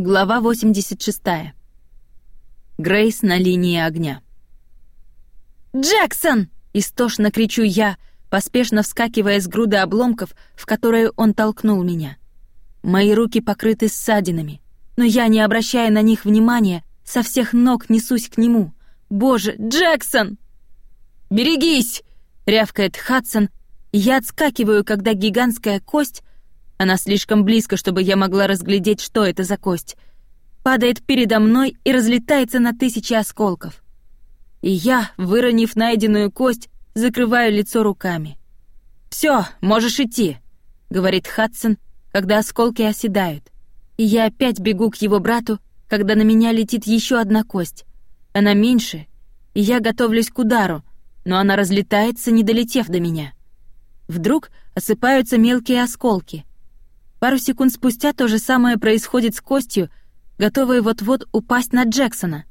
Глава 86. Грейс на линии огня. «Джексон!» — истошно кричу я, поспешно вскакивая с груды обломков, в которые он толкнул меня. Мои руки покрыты ссадинами, но я, не обращая на них внимания, со всех ног несусь к нему. «Боже, Джексон!» «Берегись!» — рявкает Хадсон, и я отскакиваю, когда гигантская кость она слишком близко, чтобы я могла разглядеть, что это за кость. Падает передо мной и разлетается на тысячи осколков. И я, выронив найденную кость, закрываю лицо руками. «Всё, можешь идти», — говорит Хадсон, когда осколки оседают. И я опять бегу к его брату, когда на меня летит еще одна кость. Она меньше, и я готовлюсь к удару, но она разлетается, не долетев до меня. Вдруг осыпаются мелкие осколки. Пару секунд спустя то же самое происходит с костью, готовой вот-вот упасть на Джексона.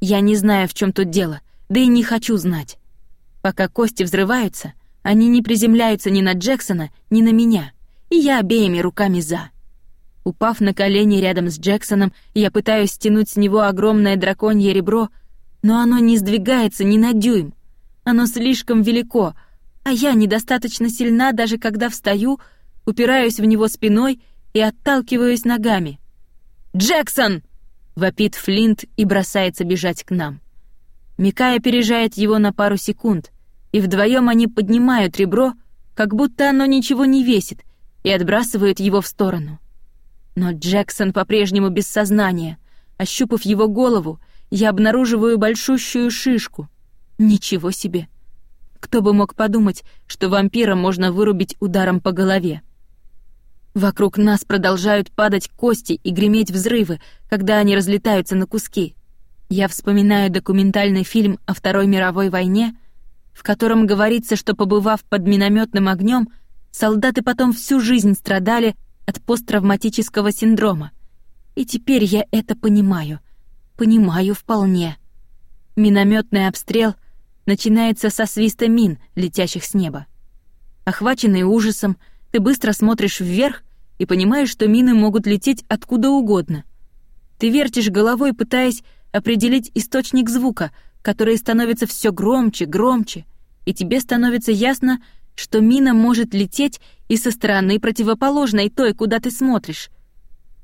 Я не знаю, в чем тут дело, да и не хочу знать. Пока кости взрываются, они не приземляются ни на Джексона, ни на меня, и я обеими руками за. Упав на колени рядом с Джексоном, я пытаюсь стянуть с него огромное драконье ребро, но оно не сдвигается ни на дюйм. Оно слишком велико, а я недостаточно сильна, даже когда встаю — упираюсь в него спиной и отталкиваюсь ногами. «Джексон!» — вопит Флинт и бросается бежать к нам. Микая опережает его на пару секунд, и вдвоем они поднимают ребро, как будто оно ничего не весит, и отбрасывают его в сторону. Но Джексон по-прежнему без сознания. Ощупав его голову, я обнаруживаю большущую шишку. Ничего себе! Кто бы мог подумать, что вампира можно вырубить ударом по голове. Вокруг нас продолжают падать кости и греметь взрывы, когда они разлетаются на куски. Я вспоминаю документальный фильм о Второй мировой войне, в котором говорится, что побывав под минометным огнем, солдаты потом всю жизнь страдали от посттравматического синдрома. И теперь я это понимаю. Понимаю вполне. Минометный обстрел начинается со свиста мин, летящих с неба. Охваченный ужасом, ты быстро смотришь вверх и понимаешь, что мины могут лететь откуда угодно. Ты вертишь головой, пытаясь определить источник звука, который становится все громче, громче, и тебе становится ясно, что мина может лететь и со стороны противоположной той, куда ты смотришь.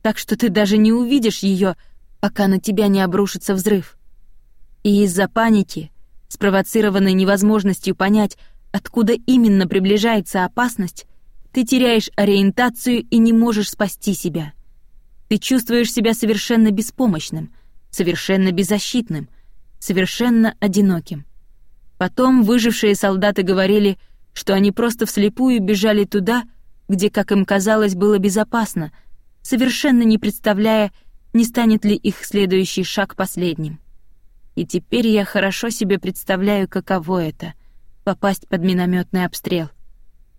Так что ты даже не увидишь ее, пока на тебя не обрушится взрыв. И из-за паники, спровоцированной невозможностью понять, откуда именно приближается опасность, ты теряешь ориентацию и не можешь спасти себя. Ты чувствуешь себя совершенно беспомощным, совершенно беззащитным, совершенно одиноким. Потом выжившие солдаты говорили, что они просто вслепую бежали туда, где, как им казалось, было безопасно, совершенно не представляя, не станет ли их следующий шаг последним. И теперь я хорошо себе представляю, каково это — попасть под минометный обстрел —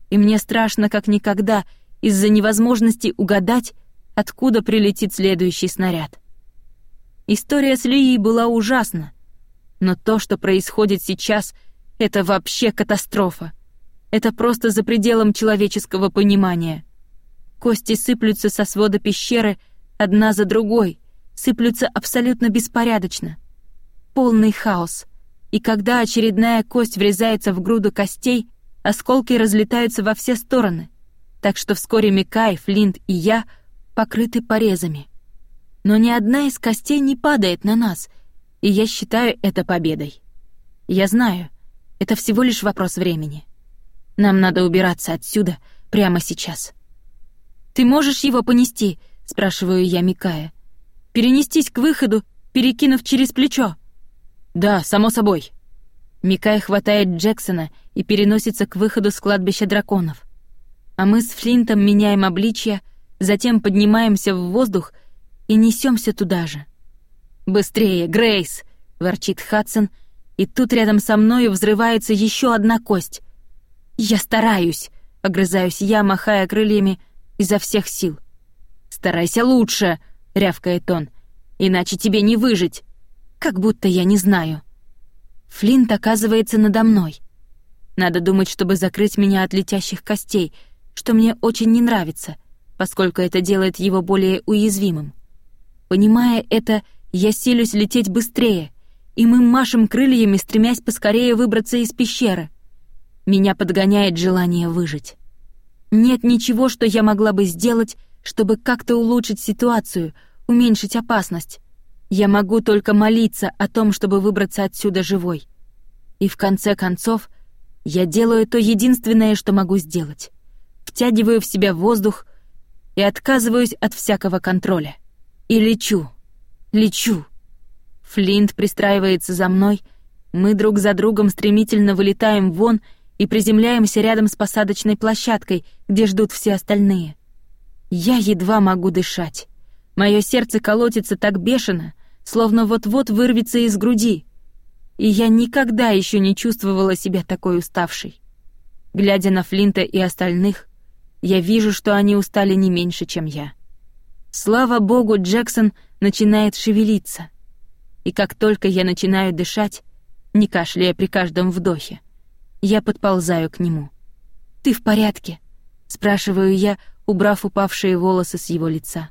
и мне страшно как никогда из-за невозможности угадать, откуда прилетит следующий снаряд. История с Лией была ужасна, но то, что происходит сейчас, это вообще катастрофа. Это просто за пределом человеческого понимания. Кости сыплются со свода пещеры одна за другой, сыплются абсолютно беспорядочно. Полный хаос. И когда очередная кость врезается в груду костей, Осколки разлетаются во все стороны, так что вскоре Микай, Флинт и я покрыты порезами. Но ни одна из костей не падает на нас, и я считаю это победой. Я знаю, это всего лишь вопрос времени. Нам надо убираться отсюда прямо сейчас. «Ты можешь его понести?» — спрашиваю я Микая. «Перенестись к выходу, перекинув через плечо?» «Да, само собой», Микай хватает Джексона и переносится к выходу с кладбища драконов. А мы с Флинтом меняем обличья, затем поднимаемся в воздух и несемся туда же. «Быстрее, Грейс!» — ворчит Хадсон, и тут рядом со мною взрывается еще одна кость. «Я стараюсь!» — огрызаюсь я, махая крыльями изо всех сил. «Старайся лучше!» — рявкает он. «Иначе тебе не выжить!» Как будто я не знаю. Флинт оказывается надо мной. Надо думать, чтобы закрыть меня от летящих костей, что мне очень не нравится, поскольку это делает его более уязвимым. Понимая это, я силюсь лететь быстрее, и мы машем крыльями, стремясь поскорее выбраться из пещеры. Меня подгоняет желание выжить. Нет ничего, что я могла бы сделать, чтобы как-то улучшить ситуацию, уменьшить опасность. Я могу только молиться о том, чтобы выбраться отсюда живой. И в конце концов, я делаю то единственное, что могу сделать. Втягиваю в себя воздух и отказываюсь от всякого контроля. И лечу. Лечу. Флинт пристраивается за мной, мы друг за другом стремительно вылетаем вон и приземляемся рядом с посадочной площадкой, где ждут все остальные. Я едва могу дышать. Мое сердце колотится так бешено, словно вот-вот вырвется из груди. И я никогда еще не чувствовала себя такой уставшей. Глядя на Флинта и остальных, я вижу, что они устали не меньше, чем я. Слава богу, Джексон начинает шевелиться. И как только я начинаю дышать, не кашляя при каждом вдохе, я подползаю к нему. «Ты в порядке?» — спрашиваю я, убрав упавшие волосы с его лица.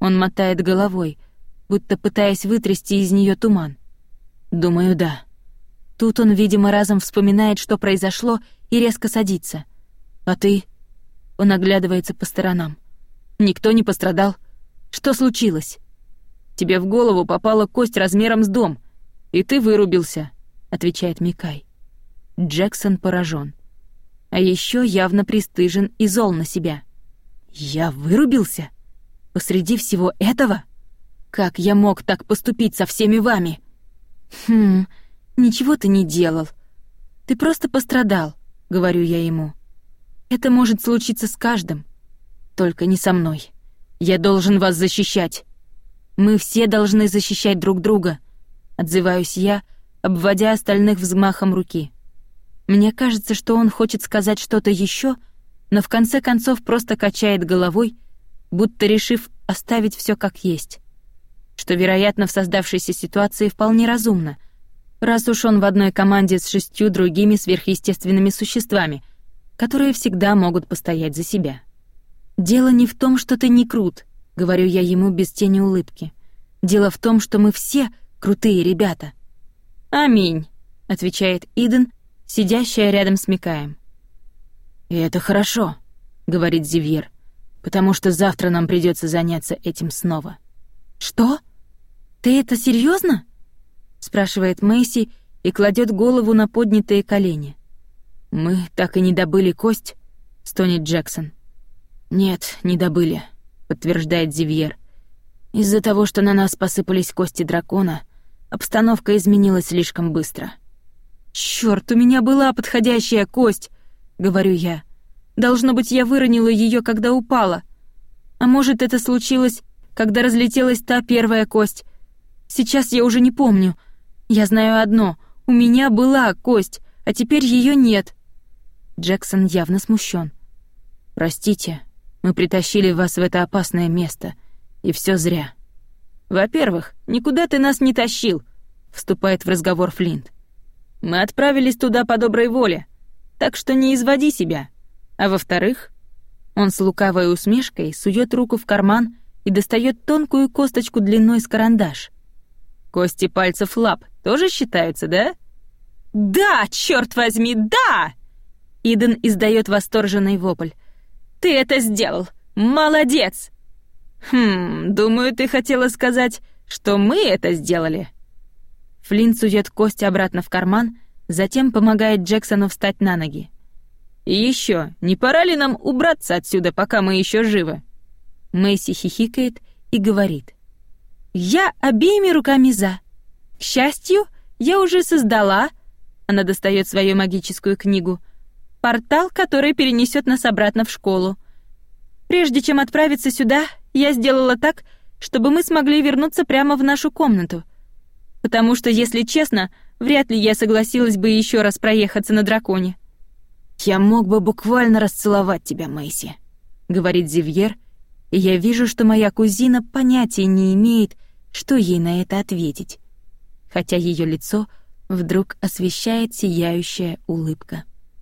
Он мотает головой, будто пытаясь вытрясти из нее туман. Думаю, да. Тут он, видимо, разом вспоминает, что произошло, и резко садится. А ты? Он оглядывается по сторонам. Никто не пострадал. Что случилось? Тебе в голову попала кость размером с дом, и ты вырубился, отвечает Микай. Джексон поражен. А еще явно пристыжен и зол на себя. Я вырубился? Посреди всего этого? Как я мог так поступить со всеми вами? Хм, ничего ты не делал. Ты просто пострадал, говорю я ему. Это может случиться с каждым, только не со мной. Я должен вас защищать. Мы все должны защищать друг друга, отзываюсь я, обводя остальных взмахом руки. Мне кажется, что он хочет сказать что-то еще, но в конце концов просто качает головой, будто решив оставить все как есть что, вероятно, в создавшейся ситуации вполне разумно, раз уж он в одной команде с шестью другими сверхъестественными существами, которые всегда могут постоять за себя. «Дело не в том, что ты не крут», — говорю я ему без тени улыбки. «Дело в том, что мы все крутые ребята». «Аминь», — отвечает Иден, сидящая рядом с Микаем. «И это хорошо», — говорит Зивьер, «потому что завтра нам придется заняться этим снова». «Что?» «Ты это серьезно? спрашивает Мэйси и кладет голову на поднятые колени. «Мы так и не добыли кость», — стонет Джексон. «Нет, не добыли», — подтверждает Зивьер. «Из-за того, что на нас посыпались кости дракона, обстановка изменилась слишком быстро». «Чёрт, у меня была подходящая кость», — говорю я. «Должно быть, я выронила ее, когда упала. А может, это случилось, когда разлетелась та первая кость, Сейчас я уже не помню. Я знаю одно. У меня была кость, а теперь ее нет. Джексон явно смущен. Простите, мы притащили вас в это опасное место, и все зря. Во-первых, никуда ты нас не тащил, вступает в разговор Флинт. Мы отправились туда по доброй воле, так что не изводи себя. А во-вторых, он с лукавой усмешкой сует руку в карман и достает тонкую косточку длиной с карандаш. Кости пальцев лап тоже считаются, да? Да, черт возьми, да! Иден издает восторженный вопль. Ты это сделал! Молодец! Хм, думаю, ты хотела сказать, что мы это сделали. Флинн сует кость обратно в карман, затем помогает Джексону встать на ноги. И еще, не пора ли нам убраться отсюда, пока мы еще живы? Мэйси хихикает и говорит: я обеими руками за. К счастью, я уже создала, она достает свою магическую книгу, портал, который перенесет нас обратно в школу. Прежде чем отправиться сюда, я сделала так, чтобы мы смогли вернуться прямо в нашу комнату. Потому что, если честно, вряд ли я согласилась бы еще раз проехаться на драконе. «Я мог бы буквально расцеловать тебя, Мэйси», — говорит Зивьер, — и я вижу, что моя кузина понятия не имеет, что ей на это ответить, хотя ее лицо вдруг освещает сияющая улыбка.